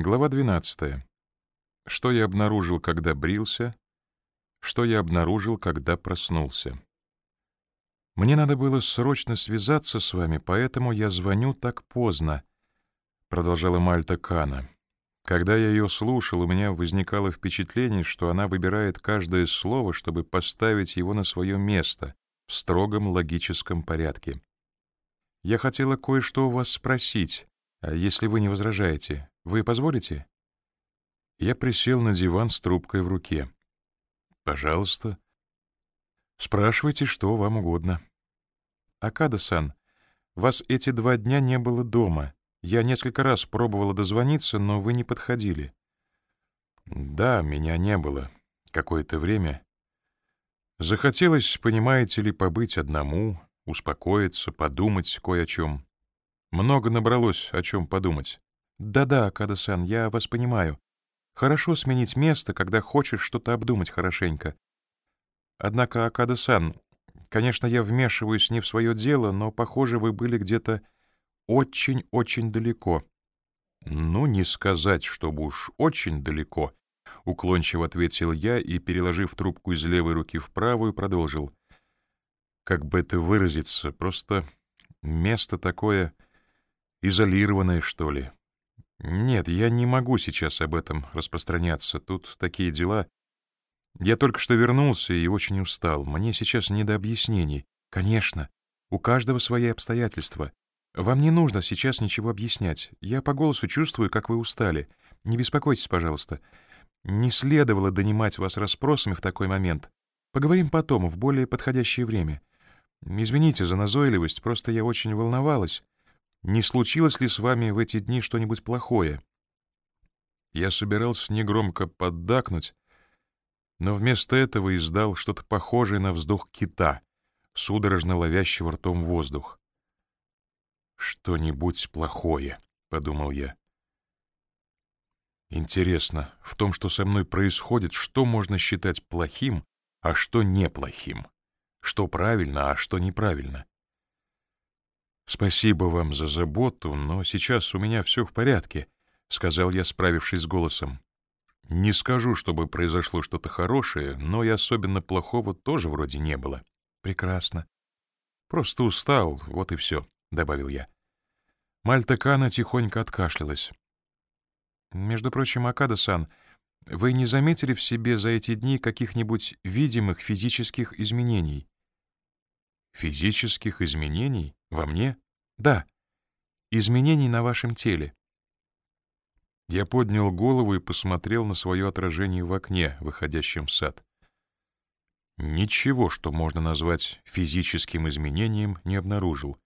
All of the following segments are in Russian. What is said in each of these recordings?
Глава 12. Что я обнаружил, когда брился? Что я обнаружил, когда проснулся? Мне надо было срочно связаться с вами, поэтому я звоню так поздно, продолжала Мальта Кана. Когда я ее слушал, у меня возникало впечатление, что она выбирает каждое слово, чтобы поставить его на свое место в строгом логическом порядке. Я хотела кое-что у вас спросить, если вы не возражаете. Вы позволите?» Я присел на диван с трубкой в руке. «Пожалуйста. Спрашивайте, что вам угодно». «Акада-сан, вас эти два дня не было дома. Я несколько раз пробовала дозвониться, но вы не подходили». «Да, меня не было. Какое-то время. Захотелось, понимаете ли, побыть одному, успокоиться, подумать кое о чем. Много набралось, о чем подумать. «Да-да, Акада-сан, я вас понимаю. Хорошо сменить место, когда хочешь что-то обдумать хорошенько. Однако, Акада-сан, конечно, я вмешиваюсь не в свое дело, но, похоже, вы были где-то очень-очень далеко». «Ну, не сказать, чтобы уж очень далеко», — уклончиво ответил я и, переложив трубку из левой руки в правую, продолжил. «Как бы это выразиться, просто место такое изолированное, что ли». «Нет, я не могу сейчас об этом распространяться. Тут такие дела. Я только что вернулся и очень устал. Мне сейчас не до объяснений. Конечно, у каждого свои обстоятельства. Вам не нужно сейчас ничего объяснять. Я по голосу чувствую, как вы устали. Не беспокойтесь, пожалуйста. Не следовало донимать вас расспросами в такой момент. Поговорим потом, в более подходящее время. Извините за назойливость, просто я очень волновалась. Не случилось ли с вами в эти дни что-нибудь плохое?» Я собирался негромко поддакнуть, но вместо этого издал что-то похожее на вздох кита, судорожно ловящего ртом воздух. «Что-нибудь плохое», — подумал я. Интересно, в том, что со мной происходит, что можно считать плохим, а что неплохим? Что правильно, а что неправильно? «Спасибо вам за заботу, но сейчас у меня все в порядке», — сказал я, справившись с голосом. «Не скажу, чтобы произошло что-то хорошее, но и особенно плохого тоже вроде не было». «Прекрасно. Просто устал, вот и все», — добавил я. Мальта Кана тихонько откашлялась. «Между прочим, Акада-сан, вы не заметили в себе за эти дни каких-нибудь видимых физических изменений?» «Физических изменений? Во мне?» «Да. Изменений на вашем теле». Я поднял голову и посмотрел на свое отражение в окне, выходящем в сад. Ничего, что можно назвать физическим изменением, не обнаружил.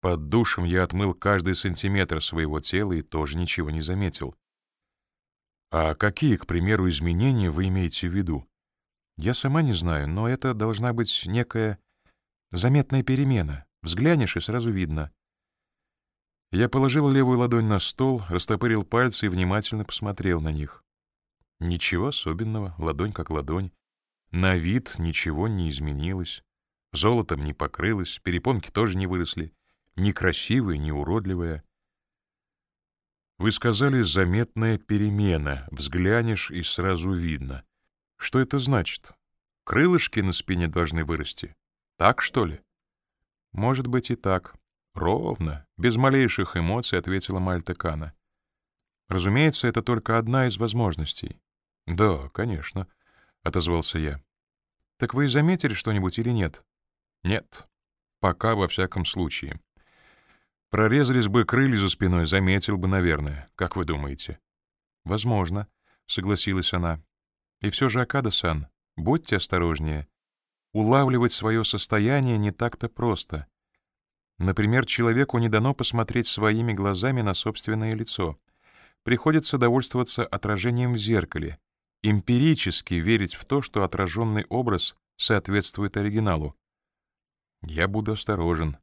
Под душем я отмыл каждый сантиметр своего тела и тоже ничего не заметил. А какие, к примеру, изменения вы имеете в виду? Я сама не знаю, но это должна быть некая Заметная перемена. Взглянешь, и сразу видно. Я положил левую ладонь на стол, растопырил пальцы и внимательно посмотрел на них. Ничего особенного, ладонь как ладонь. На вид ничего не изменилось. Золотом не покрылось, перепонки тоже не выросли. Ни красивая, ни уродливая. Вы сказали «заметная перемена». Взглянешь, и сразу видно. Что это значит? Крылышки на спине должны вырасти. Так, что ли? Может быть и так. Ровно, без малейших эмоций ответила Мальта Кана. Разумеется, это только одна из возможностей. Да, конечно, отозвался я. Так вы заметили что-нибудь или нет? Нет. Пока во всяком случае. Прорезались бы крылья за спиной, заметил бы, наверное. Как вы думаете? Возможно, согласилась она. И все же, Акада-сан, будьте осторожнее. Улавливать свое состояние не так-то просто. Например, человеку не дано посмотреть своими глазами на собственное лицо. Приходится довольствоваться отражением в зеркале, эмпирически верить в то, что отраженный образ соответствует оригиналу. Я буду осторожен.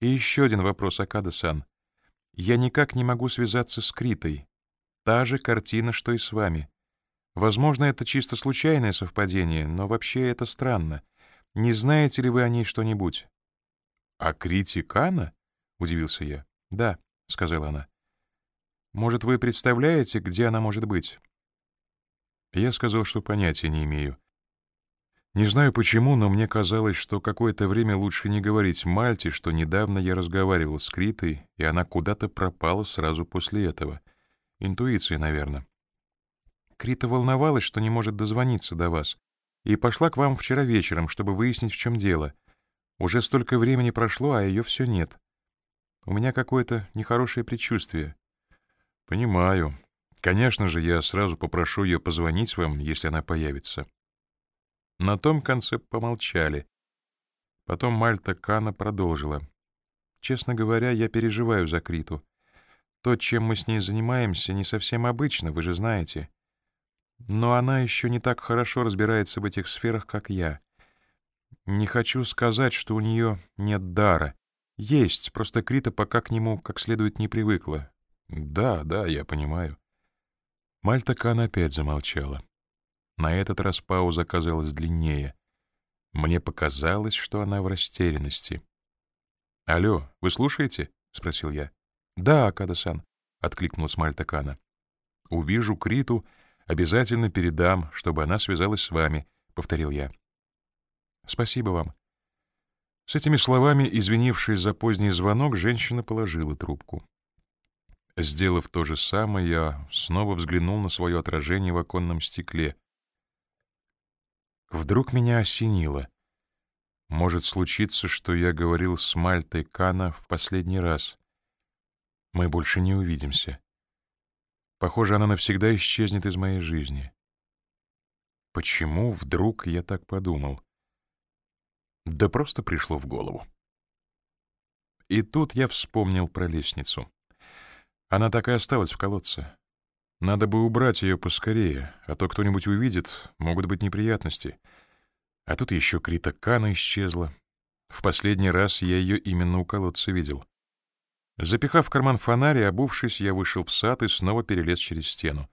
И еще один вопрос, Акада-сан. Я никак не могу связаться с Критой. Та же картина, что и с вами. Возможно, это чисто случайное совпадение, но вообще это странно. Не знаете ли вы о ней что-нибудь? — О Крите Кана? — удивился я. — Да, — сказала она. — Может, вы представляете, где она может быть?» Я сказал, что понятия не имею. Не знаю почему, но мне казалось, что какое-то время лучше не говорить Мальте, что недавно я разговаривал с Критой, и она куда-то пропала сразу после этого. Интуиция, наверное. Крита волновалась, что не может дозвониться до вас, и пошла к вам вчера вечером, чтобы выяснить, в чем дело. Уже столько времени прошло, а ее все нет. У меня какое-то нехорошее предчувствие. Понимаю. Конечно же, я сразу попрошу ее позвонить вам, если она появится. На том конце помолчали. Потом Мальта Кана продолжила. «Честно говоря, я переживаю за Криту. То, чем мы с ней занимаемся, не совсем обычно, вы же знаете. Но она еще не так хорошо разбирается в этих сферах, как я. Не хочу сказать, что у нее нет дара. Есть, просто Крита пока к нему как следует не привыкла. Да, да, я понимаю. Мальта Кан опять замолчала. На этот раз пауза казалась длиннее. Мне показалось, что она в растерянности. «Алло, вы слушаете?» — спросил я. «Да, Акада-сан», — откликнулась Мальтакана. «Увижу Криту, обязательно передам, чтобы она связалась с вами», — повторил я. «Спасибо вам». С этими словами, извинившись за поздний звонок, женщина положила трубку. Сделав то же самое, я снова взглянул на свое отражение в оконном стекле. Вдруг меня осенило. Может случиться, что я говорил с Мальтой Кана в последний раз. Мы больше не увидимся. Похоже, она навсегда исчезнет из моей жизни. Почему вдруг я так подумал? Да просто пришло в голову. И тут я вспомнил про лестницу. Она так и осталась в колодце. Надо бы убрать ее поскорее, а то кто-нибудь увидит, могут быть неприятности. А тут еще Крита Кана исчезла. В последний раз я ее именно у колодца видел. Запихав в карман фонарь и обувшись, я вышел в сад и снова перелез через стену.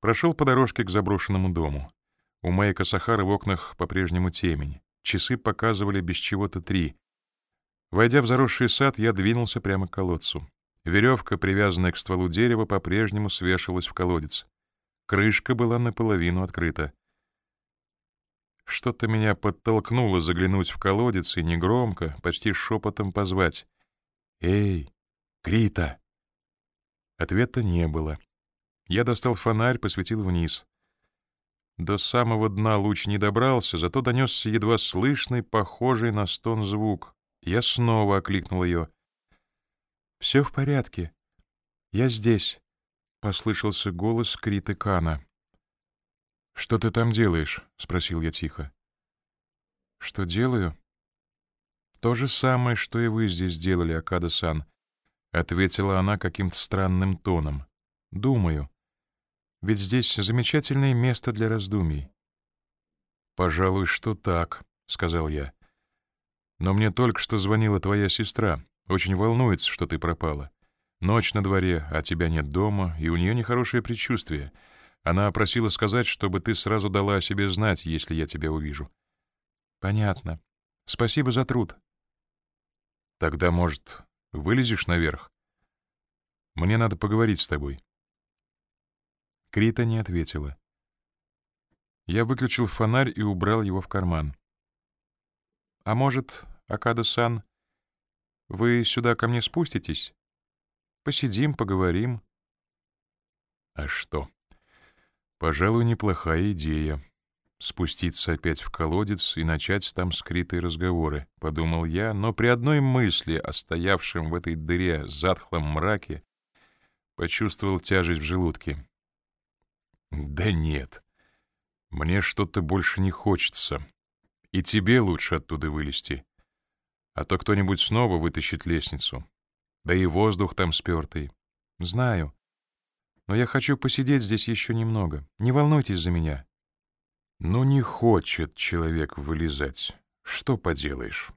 Прошел по дорожке к заброшенному дому. У Майка Сахара в окнах по-прежнему темень. Часы показывали без чего-то три. Войдя в заросший сад, я двинулся прямо к колодцу. Веревка, привязанная к стволу дерева, по-прежнему свешивалась в колодец. Крышка была наполовину открыта. Что-то меня подтолкнуло заглянуть в колодец и негромко, почти шепотом позвать. «Эй, Крита!» Ответа не было. Я достал фонарь, посветил вниз. До самого дна луч не добрался, зато донесся едва слышный, похожий на стон звук. Я снова окликнул ее — «Все в порядке. Я здесь», — послышался голос Криты Кана. «Что ты там делаешь?» — спросил я тихо. «Что делаю?» «То же самое, что и вы здесь делали, Акада-сан», — ответила она каким-то странным тоном. «Думаю. Ведь здесь замечательное место для раздумий». «Пожалуй, что так», — сказал я. «Но мне только что звонила твоя сестра. Очень волнуется, что ты пропала. Ночь на дворе, а тебя нет дома, и у нее нехорошее предчувствие. Она просила сказать, чтобы ты сразу дала о себе знать, если я тебя увижу. Понятно. Спасибо за труд. Тогда, может, вылезешь наверх? Мне надо поговорить с тобой. Крита не ответила. Я выключил фонарь и убрал его в карман. А может, Акада-сан, вы сюда ко мне спуститесь? Посидим, поговорим. А что? Пожалуй, неплохая идея. Спуститься опять в колодец и начать там скрытые разговоры, подумал я, но при одной мысли о стоявшем в этой дыре затхлом мраке почувствовал тяжесть в желудке. Да нет, мне что-то больше не хочется. И тебе лучше оттуда вылезти а то кто-нибудь снова вытащит лестницу. Да и воздух там спёртый. Знаю. Но я хочу посидеть здесь еще немного. Не волнуйтесь за меня. Ну, не хочет человек вылезать. Что поделаешь?